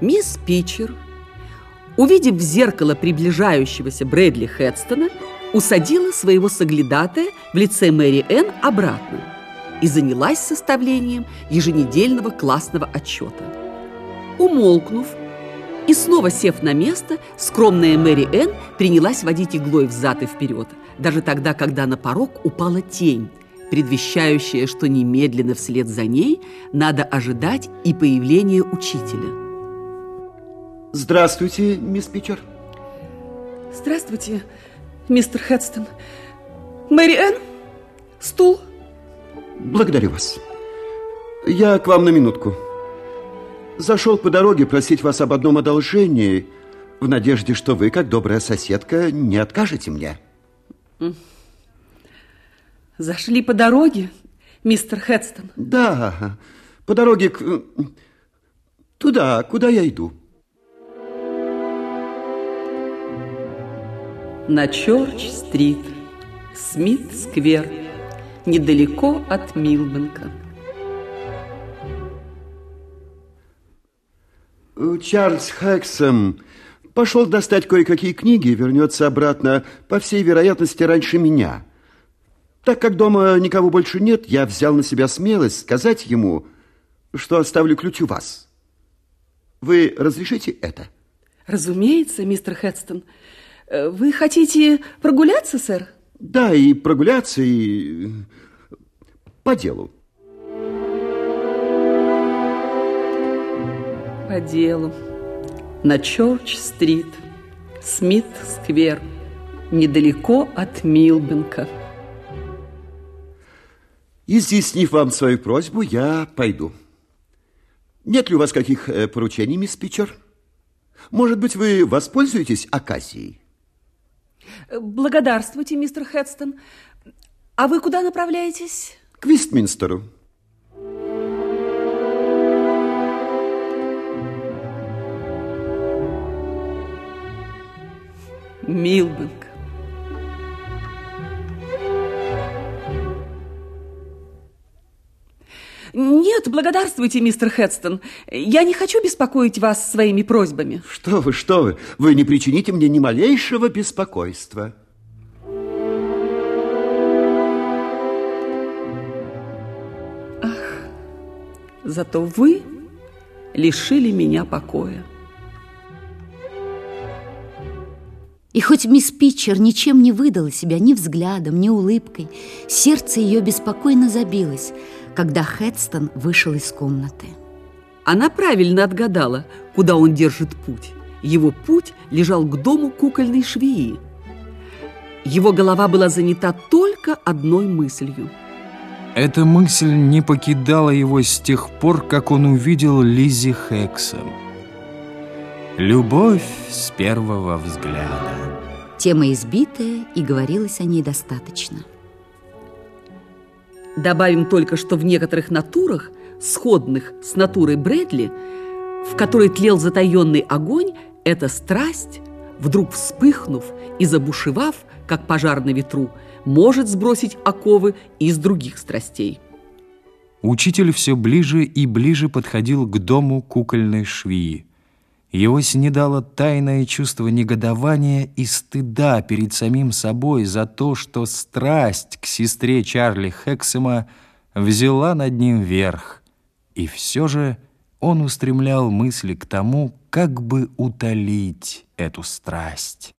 Мисс Питчер, увидев в зеркало приближающегося Брэдли Хедстона, усадила своего соглядатая в лице Мэри Энн обратно и занялась составлением еженедельного классного отчета. Умолкнув и снова сев на место, скромная Мэри Энн принялась водить иглой взад и вперед, даже тогда, когда на порог упала тень, предвещающая, что немедленно вслед за ней надо ожидать и появления учителя. Здравствуйте, мисс Питчер. Здравствуйте, мистер Хедстон. Мэри Энн, стул. Благодарю вас. Я к вам на минутку. Зашел по дороге просить вас об одном одолжении, в надежде, что вы, как добрая соседка, не откажете мне. Зашли по дороге, мистер Хедстон? Да, по дороге к... туда, куда я иду. На Чорч-стрит, Смит-сквер, недалеко от Милбенка. Чарльз Хэксом пошел достать кое-какие книги и вернется обратно, по всей вероятности, раньше меня. Так как дома никого больше нет, я взял на себя смелость сказать ему, что оставлю ключ у вас. Вы разрешите это? Разумеется, мистер Хедстон. Э, вы хотите прогуляться, сэр? Да, и прогуляться, и по делу. По делу. На Чорч-стрит, Смит-сквер, недалеко от Милбенка. Изъяснив вам свою просьбу, я пойду. Нет ли у вас каких э, поручений, мисс Питчер? Может быть, вы воспользуетесь оказией? Благодарствуйте, мистер Хедстон. А вы куда направляетесь? К Вестминстеру. Милбинг. Нет, благодарствуйте, мистер Хедстон. Я не хочу беспокоить вас своими просьбами. Что вы, что вы? Вы не причините мне ни малейшего беспокойства. Ах, зато вы лишили меня покоя. И хоть мисс Питчер ничем не выдала себя ни взглядом, ни улыбкой, сердце ее беспокойно забилось, когда Хедстон вышел из комнаты. Она правильно отгадала, куда он держит путь. Его путь лежал к дому кукольной швеи. Его голова была занята только одной мыслью. Эта мысль не покидала его с тех пор, как он увидел Лизи Хексом. Любовь с первого взгляда. Тема избитая, и говорилось о ней достаточно. Добавим только, что в некоторых натурах, сходных с натурой Брэдли, в которой тлел затаенный огонь, эта страсть, вдруг вспыхнув и забушевав, как пожар на ветру, может сбросить оковы из других страстей. Учитель все ближе и ближе подходил к дому кукольной швеи. Его снедало тайное чувство негодования и стыда перед самим собой за то, что страсть к сестре Чарли Хексема взяла над ним верх. И все же он устремлял мысли к тому, как бы утолить эту страсть.